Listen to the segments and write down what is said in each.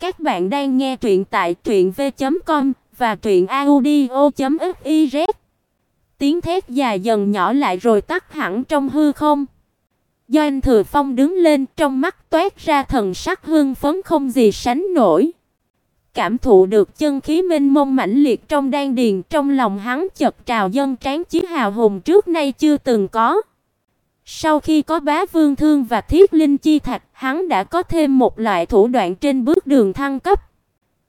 Các bạn đang nghe truyện tại truyệnv.com và truyệnaudio.fiz. Tiếng thét dài dần nhỏ lại rồi tắt hẳn trong hư không. Doanh Thừa Phong đứng lên, trong mắt toát ra thần sắc hưng phấn không gì sánh nổi. Cảm thụ được chân khí mênh mông mãnh liệt trong đan điền, trong lòng hắn chợt trào dâng tráng chí hào hùng trước nay chưa từng có. Sau khi có bá vương thương và thiết linh chi thạch, hắn đã có thêm một loại thủ đoạn trên bước đường thăng cấp.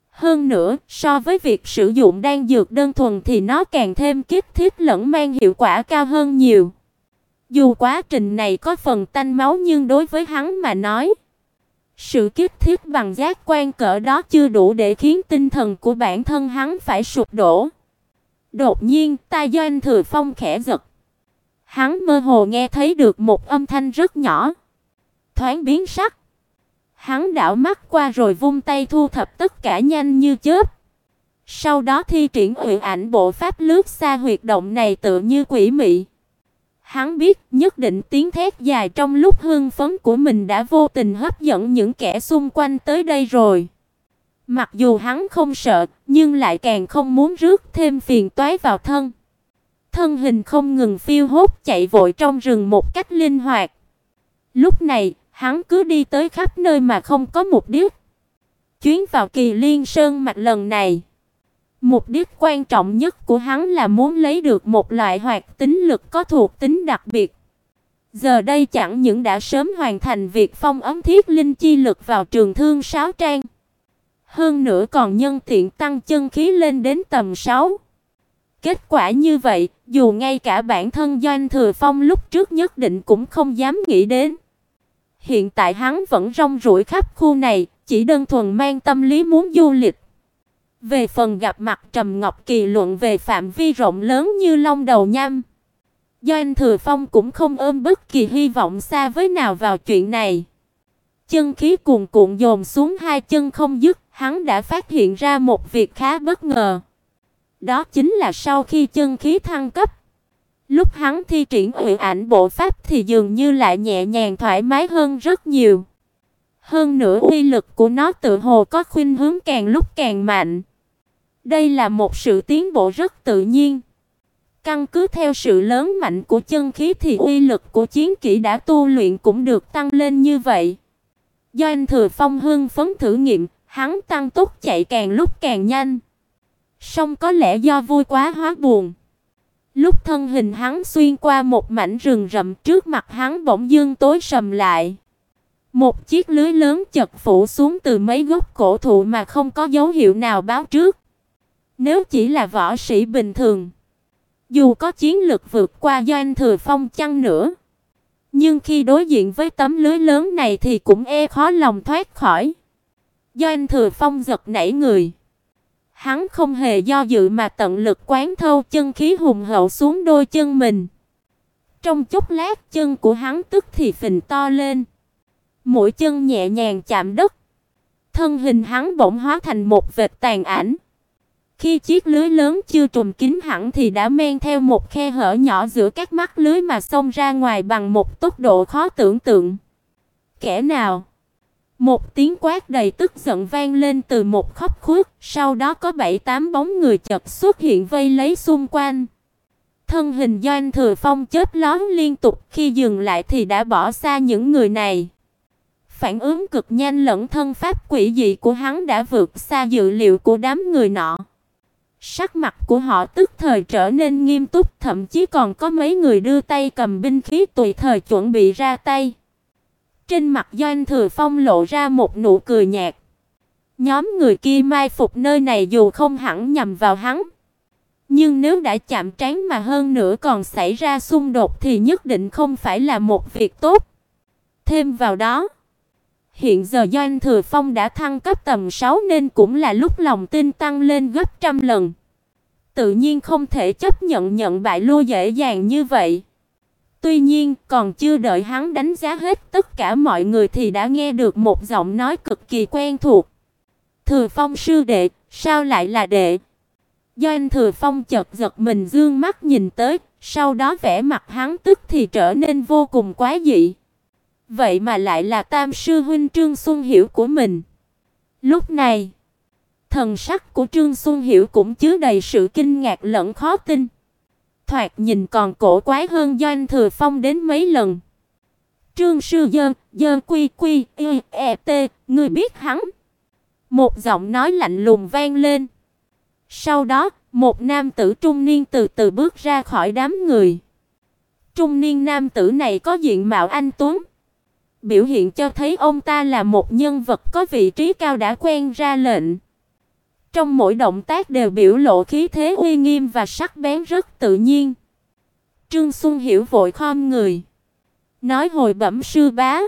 Hơn nữa, so với việc sử dụng đan dược đơn thuần thì nó càng thêm kích thiết lẫn mang hiệu quả cao hơn nhiều. Dù quá trình này có phần tanh máu nhưng đối với hắn mà nói, sự kích thiết bằng giác quan cỡ đó chưa đủ để khiến tinh thần của bản thân hắn phải sụp đổ. Đột nhiên, tai Doanh Thừa Phong khẽ giật. Hắn mơ hồ nghe thấy được một âm thanh rất nhỏ, thoáng biến sắc. Hắn đảo mắt qua rồi vung tay thu thập tất cả nhanh như chớp. Sau đó thi triển huyền ảnh bộ pháp lướt xa huyệt động này tự như quỷ mị. Hắn biết nhất định tiếng thét dài trong lúc hưng phấn của mình đã vô tình hấp dẫn những kẻ xung quanh tới đây rồi. Mặc dù hắn không sợ, nhưng lại càng không muốn rước thêm phiền toái vào thân. Thân hình không ngừng phiêu hốt chạy vội trong rừng một cách linh hoạt. Lúc này, hắn cứ đi tới khắp nơi mà không có mục đích. Chuyến vào Kỳ Liên Sơn mạch lần này, mục đích quan trọng nhất của hắn là muốn lấy được một loại hoạt tính lực có thuộc tính đặc biệt. Giờ đây chẳng những đã sớm hoàn thành việc phong ấn thiết linh chi lực vào trường thương sáo trang, hơn nữa còn nhân tiện tăng chân khí lên đến tầm 6. Kết quả như vậy, dù ngay cả bản thân Doanh Thừa Phong lúc trước nhất định cũng không dám nghĩ đến. Hiện tại hắn vẫn rong ruổi khắp khu này, chỉ đơn thuần mang tâm lý muốn du lịch. Về phần gặp mặt Trầm Ngọc Kỳ luận về phạm vi rộng lớn như long đầu nham, Doanh Thừa Phong cũng không ôm bất kỳ hy vọng xa với nào vào chuyện này. Chân khí cuồn cuộn dồn xuống hai chân không dứt, hắn đã phát hiện ra một việc khá bất ngờ. Đó chính là sau khi chân khí thăng cấp, lúc hắn thi triển Uyển Ảnh bộ pháp thì dường như lại nhẹ nhàng thoải mái hơn rất nhiều. Hơn nữa uy lực của nó tự hồ có khuynh hướng càng lúc càng mạnh. Đây là một sự tiến bộ rất tự nhiên. Căn cứ theo sự lớn mạnh của chân khí thì uy lực của chiến kỹ đã tu luyện cũng được tăng lên như vậy. Do anh Thừa Phong hưng phấn thử nghiệm, hắn tăng tốc chạy càng lúc càng nhanh. Song có lẽ do vui quá hóa buồn. Lúc thân hình hắn xuyên qua một mảnh rừng rậm trước mặt hắn bỗng dưng tối sầm lại. Một chiếc lưới lớn chật phủ xuống từ mấy gốc cổ thụ mà không có dấu hiệu nào báo trước. Nếu chỉ là võ sĩ bình thường, dù có chiến lực vượt qua Doanh Thừa Phong chăng nữa, nhưng khi đối diện với tấm lưới lớn này thì cũng e khó lòng thoát khỏi. Doanh Thừa Phong giật nảy người. Hắn không hề do dự mà tận lực quán thâu chân khí hùng hậu xuống đôi chân mình. Trong chốc lát chân của hắn tức thì phình to lên. Mỗi chân nhẹ nhàng chạm đất. Thân hình hắn bỗng hóa thành một vệt tàn ảnh. Khi chiếc lưới lớn chưa trùm kín hẳn thì đã men theo một khe hở nhỏ giữa các mắt lưới mà xông ra ngoài bằng một tốc độ khó tưởng tượng. Kẻ nào? Một tiếng quát đầy tức giận vang lên từ một khóc khuất, sau đó có bảy tám bóng người chợt xuất hiện vây lấy xung quanh. Thân hình Doanh Thừa Phong chết lóe liên tục, khi dừng lại thì đã bỏ xa những người này. Phản ứng cực nhanh lẫn thân pháp quỷ dị của hắn đã vượt xa dự liệu của đám người nọ. Sắc mặt của họ tức thời trở nên nghiêm túc, thậm chí còn có mấy người đưa tay cầm binh khí tùy thời chuẩn bị ra tay. Trên mặt Doanh Thừa Phong lộ ra một nụ cười nhạt. Nhóm người kia mai phục nơi này dù không hẳn nhằm vào hắn, nhưng nếu đã chạm trán mà hơn nữa còn xảy ra xung đột thì nhất định không phải là một việc tốt. Thêm vào đó, hiện giờ Doanh Thừa Phong đã thăng cấp tầm 6 nên cũng là lúc lòng tin tăng lên gấp trăm lần. Tự nhiên không thể chấp nhận nhận bại lô dễ dàng như vậy. Tuy nhiên, còn chưa đợi hắn đánh giá hết tất cả mọi người thì đã nghe được một giọng nói cực kỳ quen thuộc. "Thừa Phong sư đệ, sao lại là đệ?" Do anh Thừa Phong chợt giật mình dương mắt nhìn tới, sau đó vẻ mặt hắn tức thì trở nên vô cùng quái dị. Vậy mà lại là Tam sư huynh Trương Xuân Hiểu của mình. Lúc này, thần sắc của Trương Xuân Hiểu cũng chứa đầy sự kinh ngạc lẫn khó tin. Thoạt nhìn còn cổ quái hơn Doanh Thừa Phong đến mấy lần. Trương sư dơn, dơn quy quy, y, e, t, ngươi biết hắn. Một giọng nói lạnh lùng vang lên. Sau đó, một nam tử trung niên từ từ bước ra khỏi đám người. Trung niên nam tử này có diện mạo anh tuấn, biểu hiện cho thấy ông ta là một nhân vật có vị trí cao đã quen ra lệnh. Trong mỗi động tác đều biểu lộ khí thế uy nghiêm và sắc bén rất tự nhiên. Trương Xuân Hiểu vội khom người, nói hồi bẩm sư bá,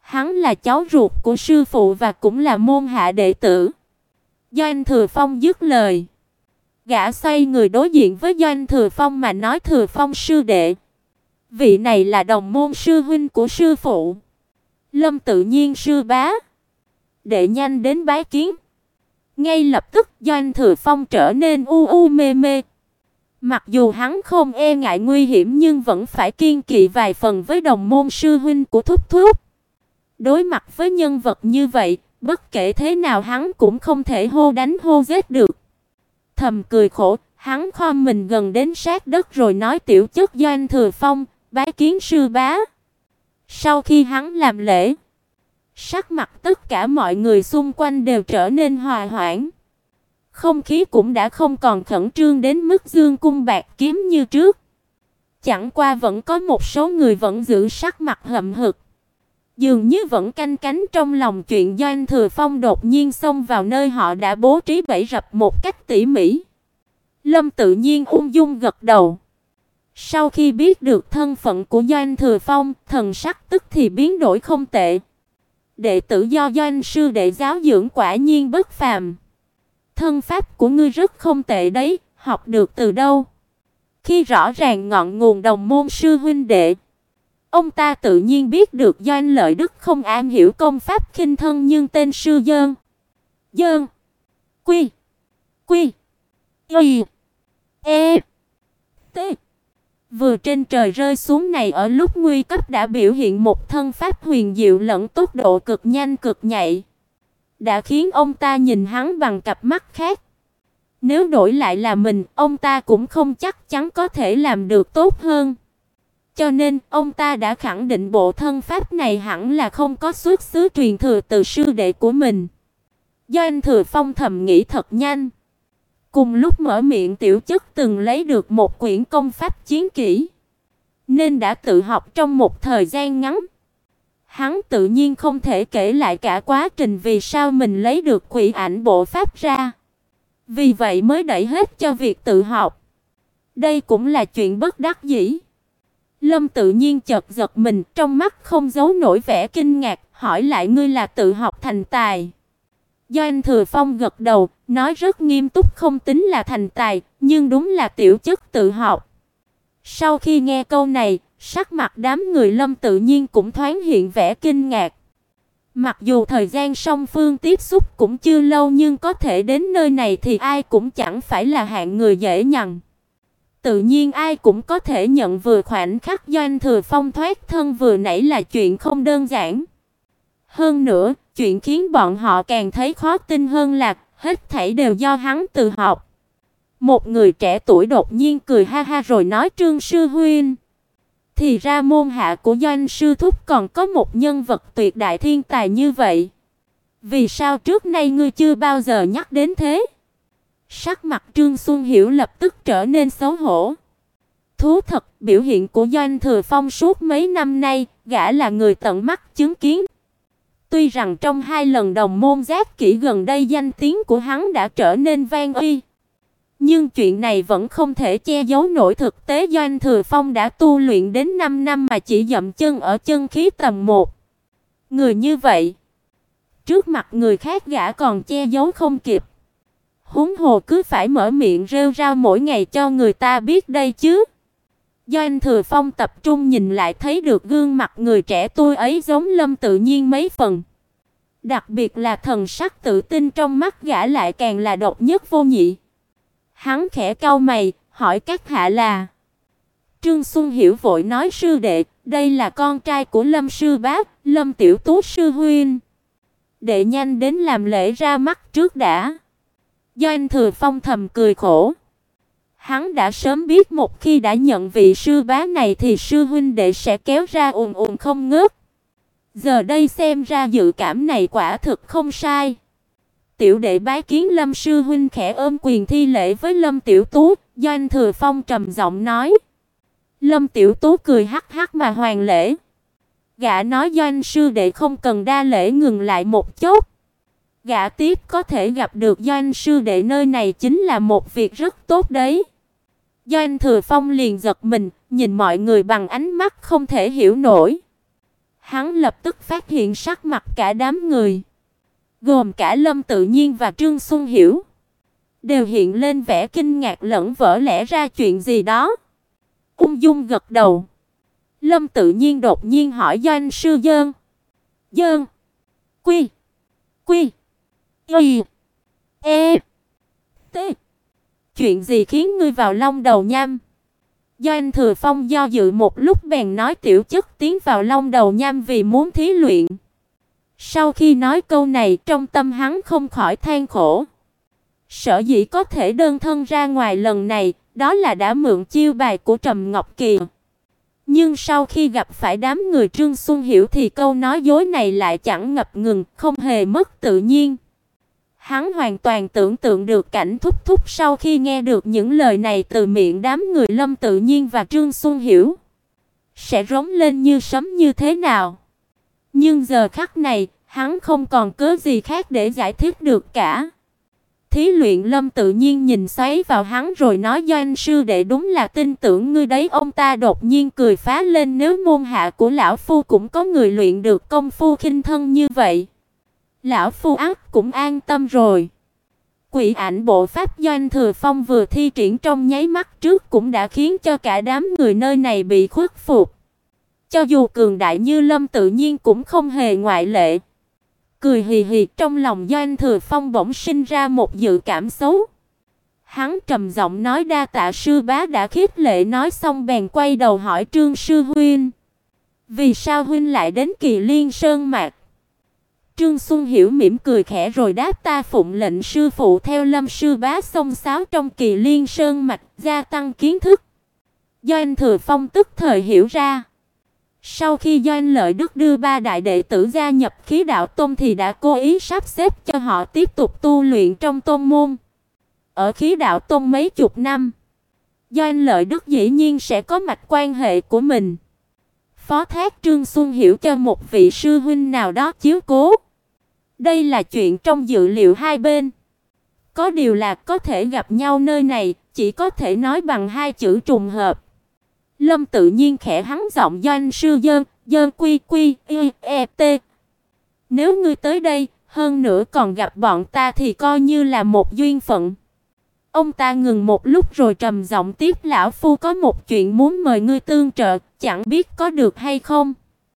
hắn là cháu ruột của sư phụ và cũng là môn hạ đệ tử. Doanh Thừa Phong dứt lời, gã xoay người đối diện với Doanh Thừa Phong mà nói Thừa Phong sư đệ, vị này là đồng môn sư huynh của sư phụ. Lâm tự nhiên sư bá, đệ nhanh đến bái kiến. Ngay lập tức Doanh Thừa Phong trở nên u u mê mê. Mặc dù hắn không e ngại nguy hiểm nhưng vẫn phải kiên kỵ vài phần với đồng môn sư huynh của Thúc Thúc. Đối mặt với nhân vật như vậy, bất kể thế nào hắn cũng không thể hô đánh hô giết được. Thầm cười khổ, hắn khom mình gần đến sát đất rồi nói tiểu chất Doanh Thừa Phong, bái kiến sư bá. Sau khi hắn làm lễ, sắc mặt tất cả mọi người xung quanh đều trở nên hòa hoãn. Không khí cũng đã không còn khẩn trương đến mức dương cung bạc kiếm như trước. Chẳng qua vẫn có một số người vẫn giữ sắc mặt hậm hực. Dường như vẫn canh cánh trong lòng chuyện Doanh Thừa Phong đột nhiên xông vào nơi họ đã bố trí bẫy rập một cách tỉ mỉ. Lâm tự nhiên ung dung gật đầu. Sau khi biết được thân phận của Doanh Thừa Phong, thần sắc tức thì biến đổi không tệ. Đệ tử do Doanh sư đệ giáo dưỡng quả nhiên bất phàm. Thân pháp của ngươi rất không tệ đấy, học được từ đâu? Khi rõ ràng ngọn nguồn đồng môn sư huynh đệ, ông ta tự nhiên biết được Doanh Lợi Đức không am hiểu công pháp khinh thân nhưng tên sư Dơn. Dơn. Quy. Quy. Y. E. T. Vừa trên trời rơi xuống này ở lúc nguy cấp đã biểu hiện một thân pháp huyền diệu lẫn tốc độ cực nhanh cực nhạy, đã khiến ông ta nhìn hắn bằng cặp mắt khác. Nếu đổi lại là mình, ông ta cũng không chắc chắn có thể làm được tốt hơn. Cho nên, ông ta đã khẳng định bộ thân pháp này hẳn là không có xuất xứ truyền thừa từ sư đệ của mình. Do anh Thừa Phong thầm nghĩ thật nhanh. Cùng lúc mở miệng tiểu chất từng lấy được một quyển công pháp chiến kỹ, nên đã tự học trong một thời gian ngắn. Hắn tự nhiên không thể kể lại cả quá trình vì sao mình lấy được quỷ ảnh bộ pháp ra. Vì vậy mới đẩy hết cho việc tự học. Đây cũng là chuyện bất đắc dĩ. Lâm tự nhiên chợt giật mình, trong mắt không giấu nổi vẻ kinh ngạc, hỏi lại ngươi là tự học thành tài. Do anh Thừa Phong gật đầu, nói rất nghiêm túc không tính là thành tài, nhưng đúng là tiểu chất tự học. Sau khi nghe câu này, sắc mặt đám người Lâm tự nhiên cũng thoáng hiện vẻ kinh ngạc. Mặc dù thời gian song phương tiếp xúc cũng chưa lâu nhưng có thể đến nơi này thì ai cũng chẳng phải là hạng người dễ nhằn. Tự nhiên ai cũng có thể nhận vừa khoảnh khắc Doanh Thừa Phong thoát thân vừa nãy là chuyện không đơn giản. Hơn nữa, chuyện khiến bọn họ càng thấy khó tin hơn là hết thảy đều do hắn tự học. Một người trẻ tuổi đột nhiên cười ha ha rồi nói Trương sư huynh, thì ra môn hạ của Doanh sư thúc còn có một nhân vật tuyệt đại thiên tài như vậy. Vì sao trước nay ngươi chưa bao giờ nhắc đến thế? Sắc mặt Trương Xuân Hiểu lập tức trở nên xấu hổ. Thú thật, biểu hiện của Doanh Thừa Phong suốt mấy năm nay, gã là người tận mắt chứng kiến. Tuy rằng trong hai lần đồng môn giác kỹ gần đây danh tiếng của hắn đã trở nên vang uy, nhưng chuyện này vẫn không thể che giấu nổi thực tế Doanh Thừa Phong đã tu luyện đến 5 năm mà chỉ dậm chân ở chân khí tầm 1. Người như vậy, trước mặt người khác gã còn che giấu không kịp. Huống hồ cứ phải mở miệng rêu rao mỗi ngày cho người ta biết đây chứ do anh Thừa Phong tập trung nhìn lại thấy được gương mặt người trẻ tôi ấy giống Lâm tự nhiên mấy phần. Đặc biệt là thần sắc tự tin trong mắt gã lại càng là độc nhất vô nhị. Hắn khẽ cau mày, hỏi các hạ là Trương Xuân Hiểu vội nói sư đệ, đây là con trai của Lâm sư bác, Lâm tiểu tú sư huynh. Đệ nhanh đến làm lễ ra mắt trước đã. do anh Thừa Phong thầm cười khổ. Hắn đã sớm biết một khi đã nhận vị sư bá này thì sư huynh đệ sẽ kéo ra ùn ùn không ngớt. Giờ đây xem ra dự cảm này quả thực không sai. Tiểu đệ bái kiến Lâm sư huynh khẽ ôm quyền thi lễ với Lâm Tiểu Tú, Doanh Thừa Phong trầm giọng nói. Lâm Tiểu Tú cười hắc hắc mà hoàn lễ. Gã nói Doanh sư đệ không cần đa lễ ngừng lại một chút. Gã tiếp có thể gặp được Doanh sư đệ nơi này chính là một việc rất tốt đấy. Doanh Thừa Phong liền giật mình, nhìn mọi người bằng ánh mắt không thể hiểu nổi. Hắn lập tức phát hiện sắc mặt cả đám người, gồm cả Lâm Tự Nhiên và Trương Xuân Hiểu, đều hiện lên vẻ kinh ngạc lẫn vỡ lẽ ra chuyện gì đó. Ung dung gật đầu. Lâm Tự Nhiên đột nhiên hỏi Doanh sư Dơn. Dơn. Quy. Quy. Y. E. T. Chuyện gì khiến ngươi vào long đầu nham? Doanh Thừa Phong do dự một lúc bèn nói tiểu chức tiến vào long đầu nham vì muốn thí luyện. Sau khi nói câu này, trong tâm hắn không khỏi than khổ. Sở dĩ có thể đơn thân ra ngoài lần này, đó là đã mượn chiêu bài của Trầm Ngọc Kỳ. Nhưng sau khi gặp phải đám người Trương Xuân Hiểu thì câu nói dối này lại chẳng ngập ngừng, không hề mất tự nhiên. Hắn hoàn toàn tưởng tượng được cảnh thúc thúc sau khi nghe được những lời này từ miệng đám người Lâm Tự Nhiên và Trương Xuân Hiểu sẽ rống lên như sấm như thế nào. Nhưng giờ khắc này, hắn không còn cớ gì khác để giải thích được cả. Thí luyện Lâm tự nhiên nhìn xoáy vào hắn rồi nói doanh sư đệ đúng là tin tưởng ngươi đấy. Ông ta đột nhiên cười phá lên nếu môn hạ của lão phu cũng có người luyện được công phu khinh thân như vậy. Lão phu ác cũng an tâm rồi. Quỷ ảnh bộ pháp doanh thừa phong vừa thi triển trong nháy mắt trước cũng đã khiến cho cả đám người nơi này bị khuất phục. Cho dù cường đại như Lâm tự nhiên cũng không hề ngoại lệ. Cười hì hì, trong lòng Doanh Thừa Phong bỗng sinh ra một dự cảm xấu. Hắn trầm giọng nói, đa tạ sư bá đã khiếp lệ nói xong bèn quay đầu hỏi Trương sư huynh. Vì sao huynh lại đến Kỳ Liên Sơn mạc? Trương Xuân Hiểu mỉm cười khẽ rồi đáp ta phụng lệnh sư phụ theo Lâm sư bá song sáo trong Kỳ Liên Sơn mạch, gia tăng kiến thức. Doanh Thừa Phong tức thời hiểu ra. Sau khi Doanh Lợi Đức đưa ba đại đệ tử gia nhập khí đạo tôn thì đã cố ý sắp xếp cho họ tiếp tục tu luyện trong tôn môn. Ở khí đạo tôn mấy chục năm, Doanh Lợi Đức dĩ nhiên sẽ có mạch quan hệ của mình. Phó thác Trương Xuân hiểu cho một vị sư huynh nào đó chiếu cố. Đây là chuyện trong dự liệu hai bên. Có điều là có thể gặp nhau nơi này, chỉ có thể nói bằng hai chữ trùng hợp. Lâm tự nhiên khẽ hắn giọng doanh sư dân dân quy quy, y, e, t. Nếu ngươi tới đây, hơn nữa còn gặp bọn ta thì coi như là một duyên phận. Ông ta ngừng một lúc rồi trầm giọng tiếp lão phu có một chuyện muốn mời ngươi tương trợ, chẳng biết có được hay không.